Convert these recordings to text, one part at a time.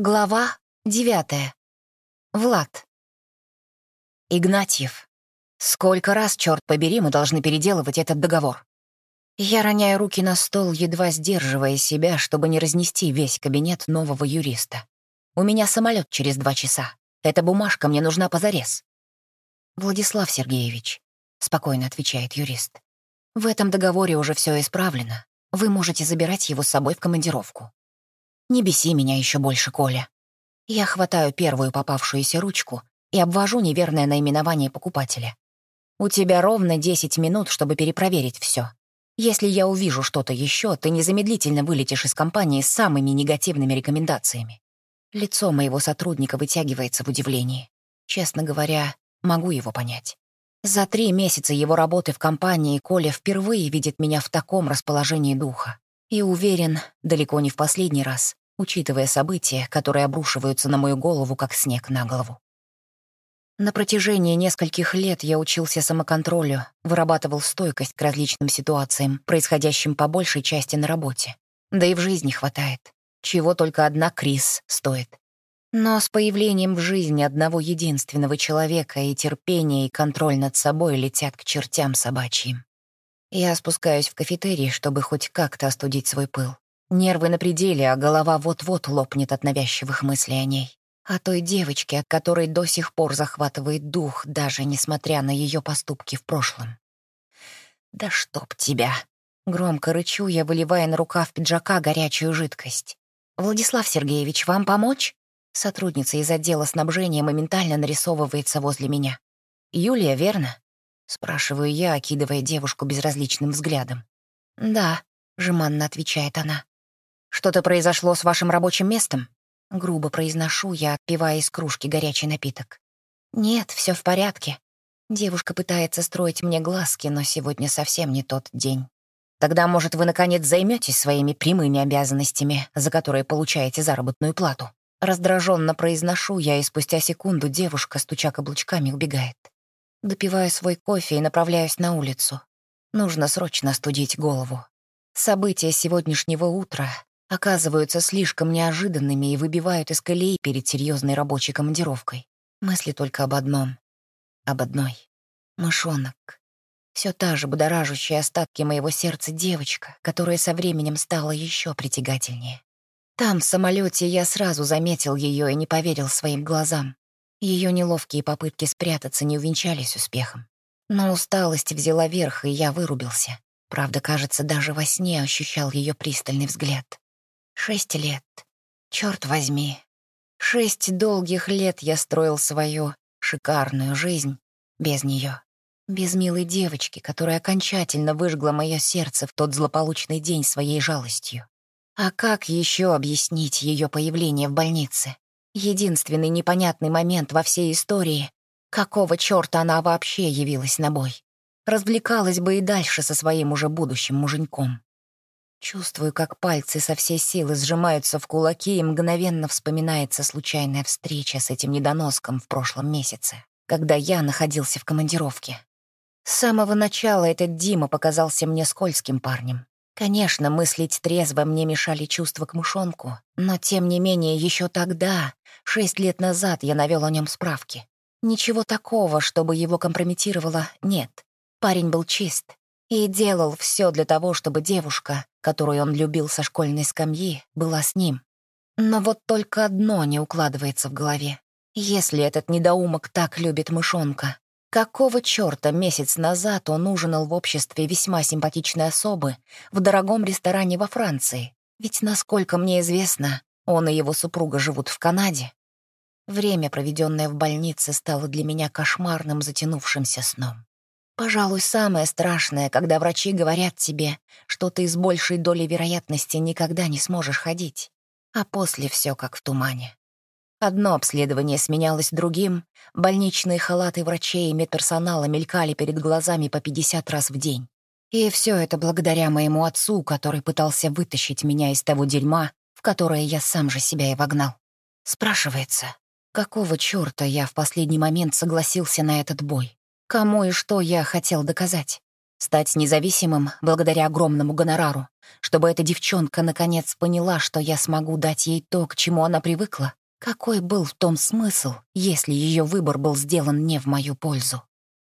Глава девятая. Влад. Игнатьев. Сколько раз, черт побери, мы должны переделывать этот договор? Я роняю руки на стол, едва сдерживая себя, чтобы не разнести весь кабинет нового юриста. У меня самолет через два часа. Эта бумажка мне нужна позарез. Владислав Сергеевич, спокойно отвечает юрист. В этом договоре уже все исправлено. Вы можете забирать его с собой в командировку. Не беси меня еще больше, Коля. Я хватаю первую попавшуюся ручку и обвожу неверное наименование покупателя. У тебя ровно 10 минут, чтобы перепроверить все. Если я увижу что-то еще, ты незамедлительно вылетишь из компании с самыми негативными рекомендациями. Лицо моего сотрудника вытягивается в удивлении. Честно говоря, могу его понять. За три месяца его работы в компании Коля впервые видит меня в таком расположении духа. И уверен, далеко не в последний раз, учитывая события, которые обрушиваются на мою голову, как снег на голову. На протяжении нескольких лет я учился самоконтролю, вырабатывал стойкость к различным ситуациям, происходящим по большей части на работе. Да и в жизни хватает. Чего только одна Крис стоит. Но с появлением в жизни одного единственного человека и терпение, и контроль над собой летят к чертям собачьим. Я спускаюсь в кафетерий, чтобы хоть как-то остудить свой пыл. Нервы на пределе, а голова вот-вот лопнет от навязчивых мыслей о ней. О той девочке, от которой до сих пор захватывает дух, даже несмотря на ее поступки в прошлом. «Да чтоб тебя!» Громко рычу я, выливая на рукав пиджака горячую жидкость. «Владислав Сергеевич, вам помочь?» Сотрудница из отдела снабжения моментально нарисовывается возле меня. «Юлия, верно?» Спрашиваю я, окидывая девушку безразличным взглядом. «Да», — жеманно отвечает она. «Что-то произошло с вашим рабочим местом?» Грубо произношу я, отпивая из кружки горячий напиток. «Нет, все в порядке». Девушка пытается строить мне глазки, но сегодня совсем не тот день. Тогда, может, вы, наконец, займетесь своими прямыми обязанностями, за которые получаете заработную плату? Раздраженно произношу я, и спустя секунду девушка, стуча каблучками, убегает. Допиваю свой кофе и направляюсь на улицу. Нужно срочно студить голову. События сегодняшнего утра оказываются слишком неожиданными и выбивают из колеи перед серьезной рабочей командировкой. Мысли только об одном. Об одной. Мышонок. Все та же будоражащая остатки моего сердца девочка, которая со временем стала еще притягательнее. Там, в самолете, я сразу заметил ее и не поверил своим глазам. Ее неловкие попытки спрятаться не увенчались успехом. Но усталость взяла верх, и я вырубился. Правда, кажется, даже во сне ощущал ее пристальный взгляд. Шесть лет. Черт возьми. Шесть долгих лет я строил свою шикарную жизнь без нее. Без милой девочки, которая окончательно выжгла мое сердце в тот злополучный день своей жалостью. А как еще объяснить ее появление в больнице? Единственный непонятный момент во всей истории. Какого черта она вообще явилась на бой? Развлекалась бы и дальше со своим уже будущим муженьком. Чувствую, как пальцы со всей силы сжимаются в кулаки, и мгновенно вспоминается случайная встреча с этим недоноском в прошлом месяце, когда я находился в командировке. С самого начала этот Дима показался мне скользким парнем. Конечно, мыслить трезво мне мешали чувства к мышонку, но тем не менее еще тогда, шесть лет назад, я навел о нем справки. Ничего такого, чтобы его компрометировало, нет. Парень был чист и делал все для того, чтобы девушка, которую он любил со школьной скамьи, была с ним. Но вот только одно не укладывается в голове. Если этот недоумок так любит мышонка, Какого черта месяц назад он ужинал в обществе весьма симпатичной особы в дорогом ресторане во Франции? Ведь, насколько мне известно, он и его супруга живут в Канаде. Время, проведенное в больнице, стало для меня кошмарным затянувшимся сном. Пожалуй, самое страшное, когда врачи говорят тебе, что ты с большей долей вероятности никогда не сможешь ходить, а после все как в тумане. Одно обследование сменялось другим, больничные халаты врачей и медперсонала мелькали перед глазами по 50 раз в день. И все это благодаря моему отцу, который пытался вытащить меня из того дерьма, в которое я сам же себя и вогнал. Спрашивается, какого черта я в последний момент согласился на этот бой? Кому и что я хотел доказать? Стать независимым благодаря огромному гонорару, чтобы эта девчонка наконец поняла, что я смогу дать ей то, к чему она привыкла. Какой был в том смысл, если ее выбор был сделан не в мою пользу?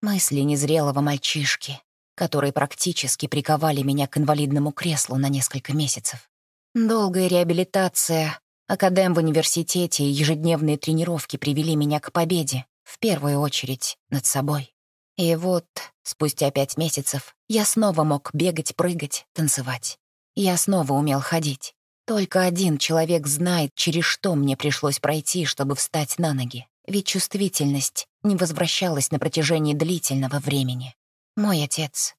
Мысли незрелого мальчишки, которые практически приковали меня к инвалидному креслу на несколько месяцев. Долгая реабилитация, академ в университете и ежедневные тренировки привели меня к победе, в первую очередь над собой. И вот, спустя пять месяцев, я снова мог бегать, прыгать, танцевать. Я снова умел ходить. Только один человек знает, через что мне пришлось пройти, чтобы встать на ноги. Ведь чувствительность не возвращалась на протяжении длительного времени. Мой отец.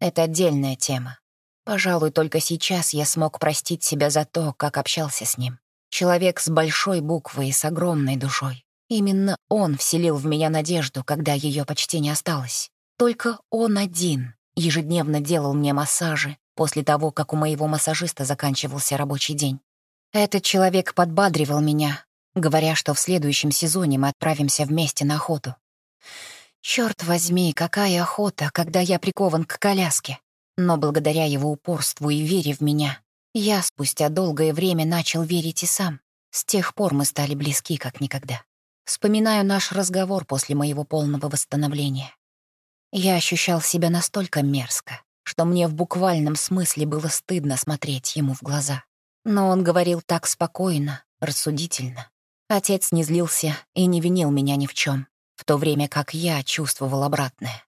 Это отдельная тема. Пожалуй, только сейчас я смог простить себя за то, как общался с ним. Человек с большой буквы и с огромной душой. Именно он вселил в меня надежду, когда ее почти не осталось. Только он один ежедневно делал мне массажи после того, как у моего массажиста заканчивался рабочий день. Этот человек подбадривал меня, говоря, что в следующем сезоне мы отправимся вместе на охоту. Черт возьми, какая охота, когда я прикован к коляске. Но благодаря его упорству и вере в меня, я спустя долгое время начал верить и сам. С тех пор мы стали близки, как никогда. Вспоминаю наш разговор после моего полного восстановления. Я ощущал себя настолько мерзко, что мне в буквальном смысле было стыдно смотреть ему в глаза. Но он говорил так спокойно, рассудительно. Отец не злился и не винил меня ни в чем, в то время как я чувствовал обратное.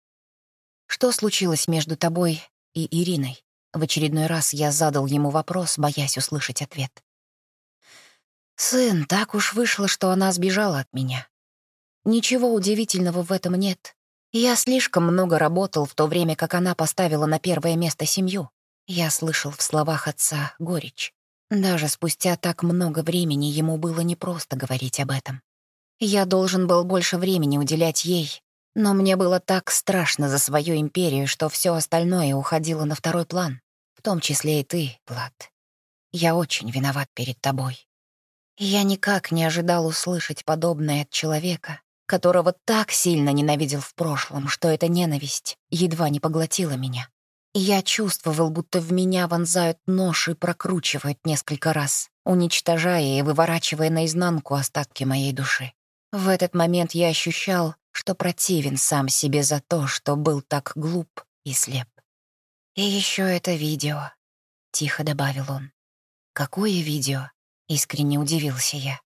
«Что случилось между тобой и Ириной?» В очередной раз я задал ему вопрос, боясь услышать ответ. Сын, так уж вышло, что она сбежала от меня. Ничего удивительного в этом нет. Я слишком много работал в то время, как она поставила на первое место семью. Я слышал в словах отца горечь. Даже спустя так много времени ему было непросто говорить об этом. Я должен был больше времени уделять ей, но мне было так страшно за свою империю, что все остальное уходило на второй план, том числе и ты, Влад. Я очень виноват перед тобой. Я никак не ожидал услышать подобное от человека, которого так сильно ненавидел в прошлом, что эта ненависть едва не поглотила меня. Я чувствовал, будто в меня вонзают нож и прокручивают несколько раз, уничтожая и выворачивая наизнанку остатки моей души. В этот момент я ощущал, что противен сам себе за то, что был так глуп и слеп. «И еще это видео», — тихо добавил он. «Какое видео?» Искренне удивился я.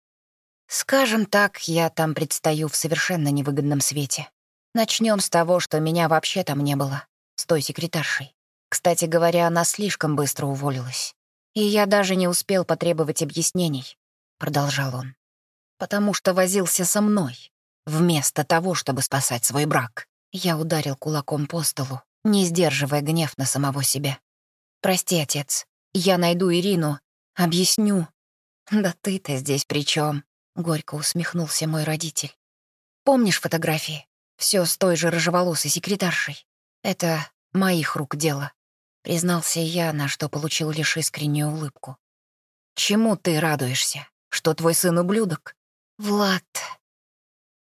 Скажем так, я там предстаю в совершенно невыгодном свете. Начнем с того, что меня вообще там не было, с той секретаршей. Кстати говоря, она слишком быстро уволилась. И я даже не успел потребовать объяснений, продолжал он. Потому что возился со мной, вместо того, чтобы спасать свой брак. Я ударил кулаком по столу, не сдерживая гнев на самого себя. «Прости, отец, я найду Ирину, объясню, «Да ты-то здесь при чем? горько усмехнулся мой родитель. «Помнишь фотографии? Все с той же рыжеволосой секретаршей. Это моих рук дело», — признался я, на что получил лишь искреннюю улыбку. «Чему ты радуешься? Что твой сын ублюдок?» «Влад...»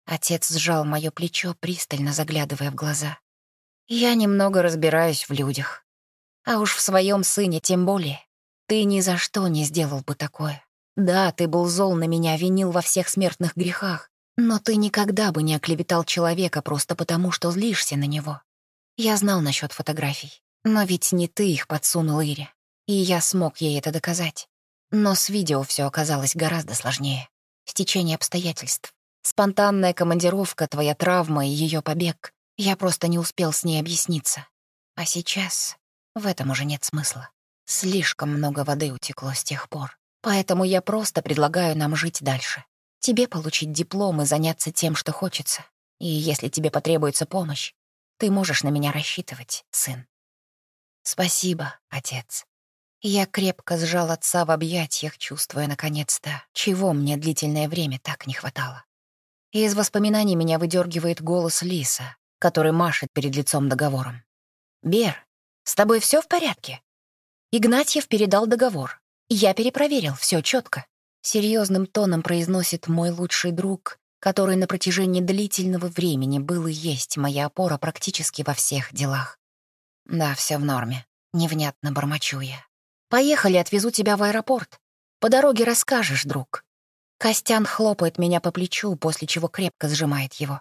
Отец сжал мое плечо, пристально заглядывая в глаза. «Я немного разбираюсь в людях. А уж в своем сыне тем более. Ты ни за что не сделал бы такое. Да, ты был зол на меня, винил во всех смертных грехах, но ты никогда бы не оклеветал человека просто потому, что злишься на него. Я знал насчет фотографий, но ведь не ты их подсунул Ире, и я смог ей это доказать. Но с видео все оказалось гораздо сложнее. Стечение обстоятельств. Спонтанная командировка, твоя травма и ее побег. Я просто не успел с ней объясниться. А сейчас в этом уже нет смысла. Слишком много воды утекло с тех пор. Поэтому я просто предлагаю нам жить дальше. Тебе получить диплом и заняться тем, что хочется. И если тебе потребуется помощь, ты можешь на меня рассчитывать, сын. Спасибо, отец. Я крепко сжал отца в объятиях, чувствуя наконец-то, чего мне длительное время так не хватало. из воспоминаний меня выдергивает голос Лиса, который машет перед лицом договором. «Бер, с тобой все в порядке?» Игнатьев передал договор. Я перепроверил, все четко. Серьезным тоном произносит мой лучший друг, который на протяжении длительного времени был и есть моя опора практически во всех делах. Да, все в норме. Невнятно бормочу я. Поехали, отвезу тебя в аэропорт. По дороге расскажешь, друг. Костян хлопает меня по плечу, после чего крепко сжимает его.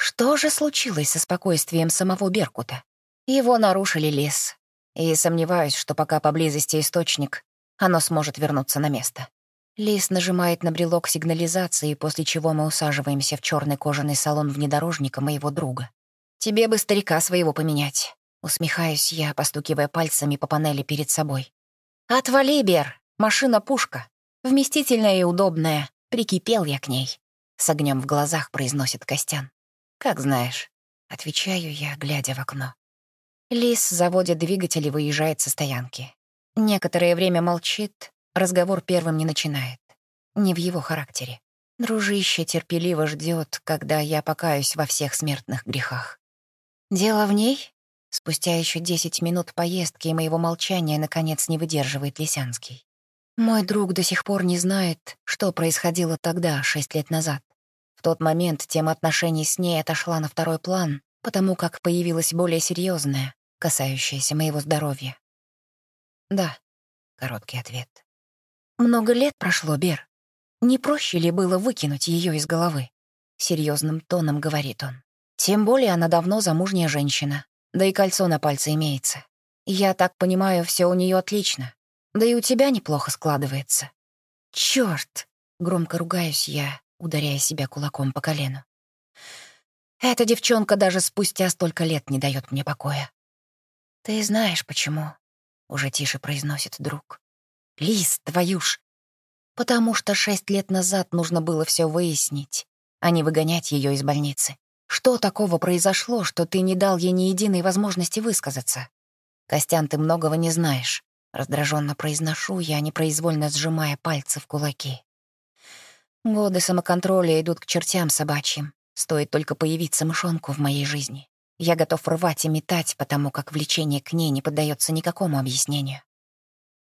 Что же случилось со спокойствием самого Беркута? Его нарушили лес. И сомневаюсь, что пока поблизости источник, оно сможет вернуться на место. Лис нажимает на брелок сигнализации, после чего мы усаживаемся в черный кожаный салон внедорожника моего друга. «Тебе бы старика своего поменять», — усмехаюсь я, постукивая пальцами по панели перед собой. «Отвали, Бер! Машина-пушка. Вместительная и удобная. Прикипел я к ней». С огнем в глазах произносит Костян. «Как знаешь», — отвечаю я, глядя в окно. Лис заводит двигатель и выезжает со стоянки. Некоторое время молчит, разговор первым не начинает. Не в его характере. Дружище терпеливо ждет, когда я покаюсь во всех смертных грехах. Дело в ней? Спустя еще десять минут поездки и моего молчания наконец не выдерживает Лисянский. Мой друг до сих пор не знает, что происходило тогда, шесть лет назад. В тот момент тема отношений с ней отошла на второй план, потому как появилась более серьезная, касающаяся моего здоровья. «Да», — короткий ответ. «Много лет прошло, Бер. Не проще ли было выкинуть ее из головы?» Серьезным тоном говорит он. «Тем более она давно замужняя женщина, да и кольцо на пальце имеется. Я так понимаю, все у нее отлично. Да и у тебя неплохо складывается». Черт! громко ругаюсь я, ударяя себя кулаком по колену. «Эта девчонка даже спустя столько лет не дает мне покоя». «Ты знаешь, почему?» — уже тише произносит друг. Лис, твою ж! Потому что шесть лет назад нужно было все выяснить, а не выгонять ее из больницы. Что такого произошло, что ты не дал ей ни единой возможности высказаться? Костян, ты многого не знаешь. Раздраженно произношу я, непроизвольно сжимая пальцы в кулаки. Годы самоконтроля идут к чертям собачьим. Стоит только появиться мышонку в моей жизни. Я готов рвать и метать, потому как влечение к ней не поддается никакому объяснению.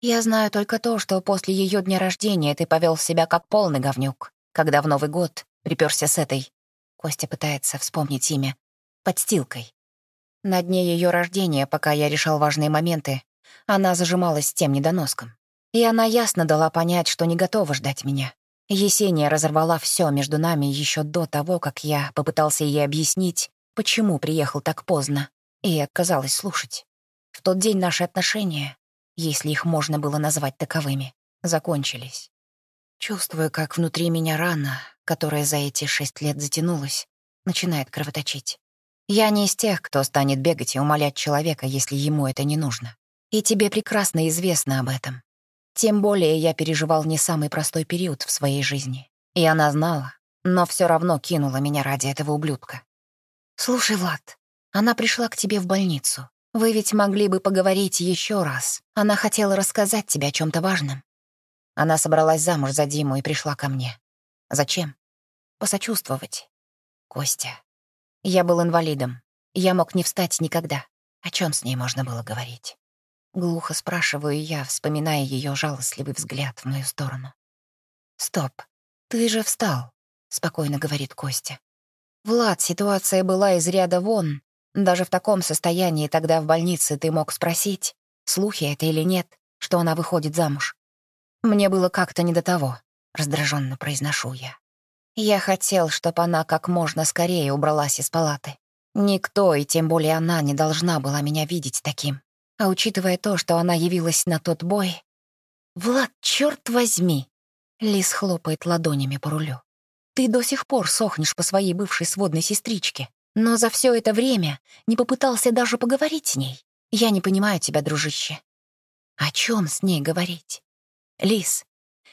Я знаю только то, что после ее дня рождения ты повел себя как полный говнюк, когда в Новый год приперся с этой... Костя пытается вспомнить имя. Подстилкой. На дне ее рождения, пока я решал важные моменты, она зажималась с тем недоноском. И она ясно дала понять, что не готова ждать меня. Есения разорвала все между нами еще до того, как я попытался ей объяснить, почему приехал так поздно, и отказалась слушать. В тот день наши отношения если их можно было назвать таковыми, закончились. Чувствую, как внутри меня рана, которая за эти шесть лет затянулась, начинает кровоточить. Я не из тех, кто станет бегать и умолять человека, если ему это не нужно. И тебе прекрасно известно об этом. Тем более я переживал не самый простой период в своей жизни. И она знала, но все равно кинула меня ради этого ублюдка. «Слушай, Влад, она пришла к тебе в больницу. Вы ведь могли бы поговорить еще раз. Она хотела рассказать тебе о чем то важном. Она собралась замуж за Диму и пришла ко мне. Зачем? Посочувствовать. Костя. Я был инвалидом. Я мог не встать никогда. О чем с ней можно было говорить? Глухо спрашиваю я, вспоминая ее жалостливый взгляд в мою сторону. «Стоп, ты же встал», — спокойно говорит Костя. «Влад, ситуация была из ряда вон, даже в таком состоянии тогда в больнице ты мог спросить, слухи это или нет, что она выходит замуж. Мне было как-то не до того, раздраженно произношу я. Я хотел, чтобы она как можно скорее убралась из палаты. Никто, и тем более она, не должна была меня видеть таким. А учитывая то, что она явилась на тот бой... «Влад, черт возьми!» Лис хлопает ладонями по рулю. «Ты до сих пор сохнешь по своей бывшей сводной сестричке. Но за все это время не попытался даже поговорить с ней. Я не понимаю тебя, дружище. О чем с ней говорить? Лис,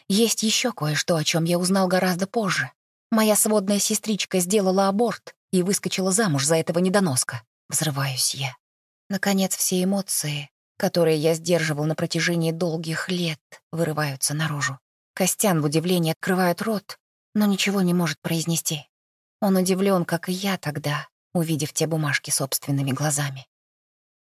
есть еще кое-что, о чем я узнал гораздо позже. Моя сводная сестричка сделала аборт и выскочила замуж за этого недоноска. Взрываюсь я. Наконец, все эмоции, которые я сдерживал на протяжении долгих лет, вырываются наружу. Костян в удивлении открывает рот, но ничего не может произнести. Он удивлен, как и я тогда, увидев те бумажки собственными глазами.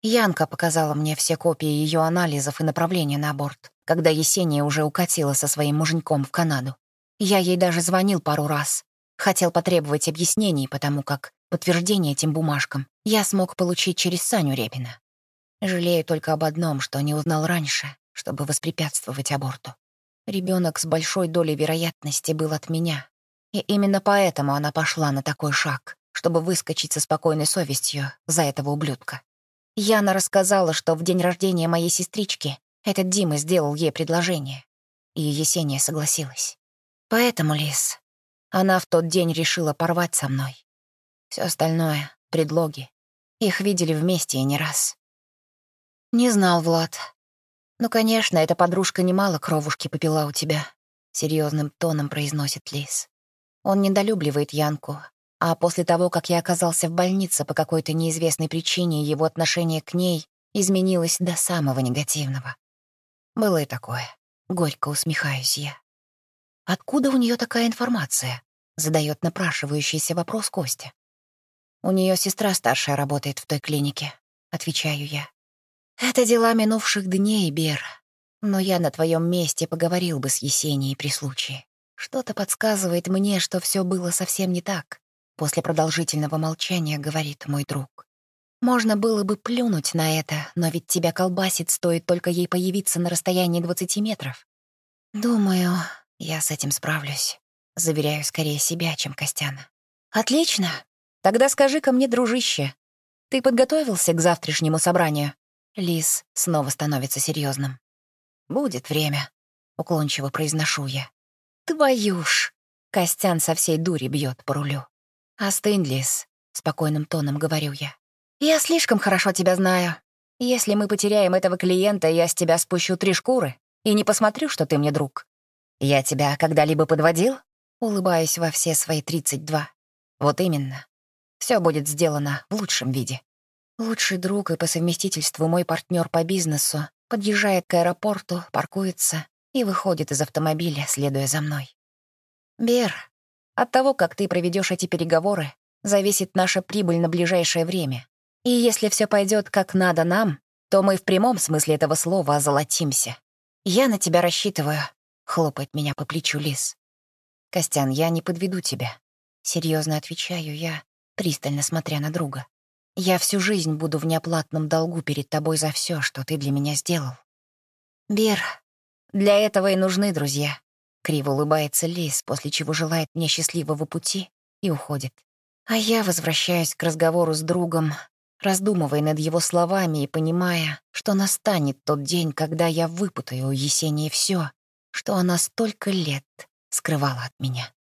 Янка показала мне все копии ее анализов и направления на аборт, когда Есения уже укатила со своим муженьком в Канаду. Я ей даже звонил пару раз. Хотел потребовать объяснений, потому как подтверждение этим бумажкам я смог получить через Саню Репина. Жалею только об одном, что не узнал раньше, чтобы воспрепятствовать аборту. Ребенок с большой долей вероятности был от меня. И именно поэтому она пошла на такой шаг, чтобы выскочить со спокойной совестью за этого ублюдка. Яна рассказала, что в день рождения моей сестрички этот Дима сделал ей предложение. И Есения согласилась. Поэтому, Лис, она в тот день решила порвать со мной. Все остальное — предлоги. Их видели вместе и не раз. Не знал, Влад. Ну, конечно, эта подружка немало кровушки попила у тебя. Серьезным тоном произносит Лис. Он недолюбливает Янку, а после того, как я оказался в больнице по какой-то неизвестной причине, его отношение к ней изменилось до самого негативного. Было и такое. Горько усмехаюсь я. Откуда у нее такая информация? Задает напрашивающийся вопрос Костя. У нее сестра старшая работает в той клинике, отвечаю я. Это дела минувших дней, Бер. Но я на твоем месте поговорил бы с Есенией при случае. Что-то подсказывает мне, что все было совсем не так. После продолжительного молчания говорит мой друг. Можно было бы плюнуть на это, но ведь тебя колбасит, стоит только ей появиться на расстоянии 20 метров. Думаю, я с этим справлюсь. Заверяю скорее себя, чем Костяна. Отлично. Тогда скажи-ка мне, дружище, ты подготовился к завтрашнему собранию? Лис снова становится серьезным. Будет время, уклончиво произношу я. Твою ж! Костян со всей дури бьет по рулю. «Остынь, Лис», — спокойным тоном говорю я. «Я слишком хорошо тебя знаю. Если мы потеряем этого клиента, я с тебя спущу три шкуры и не посмотрю, что ты мне друг. Я тебя когда-либо подводил?» Улыбаюсь во все свои тридцать два. Вот именно. Все будет сделано в лучшем виде. Лучший друг и по совместительству мой партнер по бизнесу подъезжает к аэропорту, паркуется и выходит из автомобиля, следуя за мной. «Бер, от того, как ты проведешь эти переговоры, зависит наша прибыль на ближайшее время. И если все пойдет как надо нам, то мы в прямом смысле этого слова озолотимся. Я на тебя рассчитываю, хлопает меня по плечу Лис. Костян, я не подведу тебя. Серьезно отвечаю я, пристально смотря на друга. Я всю жизнь буду в неоплатном долгу перед тобой за все, что ты для меня сделал. Бер, для этого и нужны друзья. Криво улыбается Лис, после чего желает мне счастливого пути и уходит. А я возвращаюсь к разговору с другом, раздумывая над его словами и понимая, что настанет тот день, когда я выпутаю у Есении все, что она столько лет скрывала от меня.